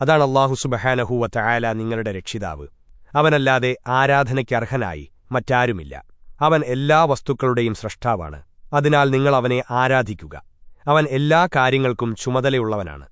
അതാണ് അള്ളാഹു സുബഹാനഹൂവ ചായാല നിങ്ങളുടെ രക്ഷിതാവ്. അവനല്ലാതെ ആരാധനയ്ക്കർഹനായി മറ്റാരുമില്ല. അവൻ എല്ലാ വസ്തുക്കളുടെയും സ്രഷ്ടാവാണ്. അതിനാൽ നിങ്ങൾ അവനെ ആരാധിക്കുക. അവൻ എല്ലാ കാര്യങ്ങൾക്കും ചുമതലയുള്ളവനാണ്.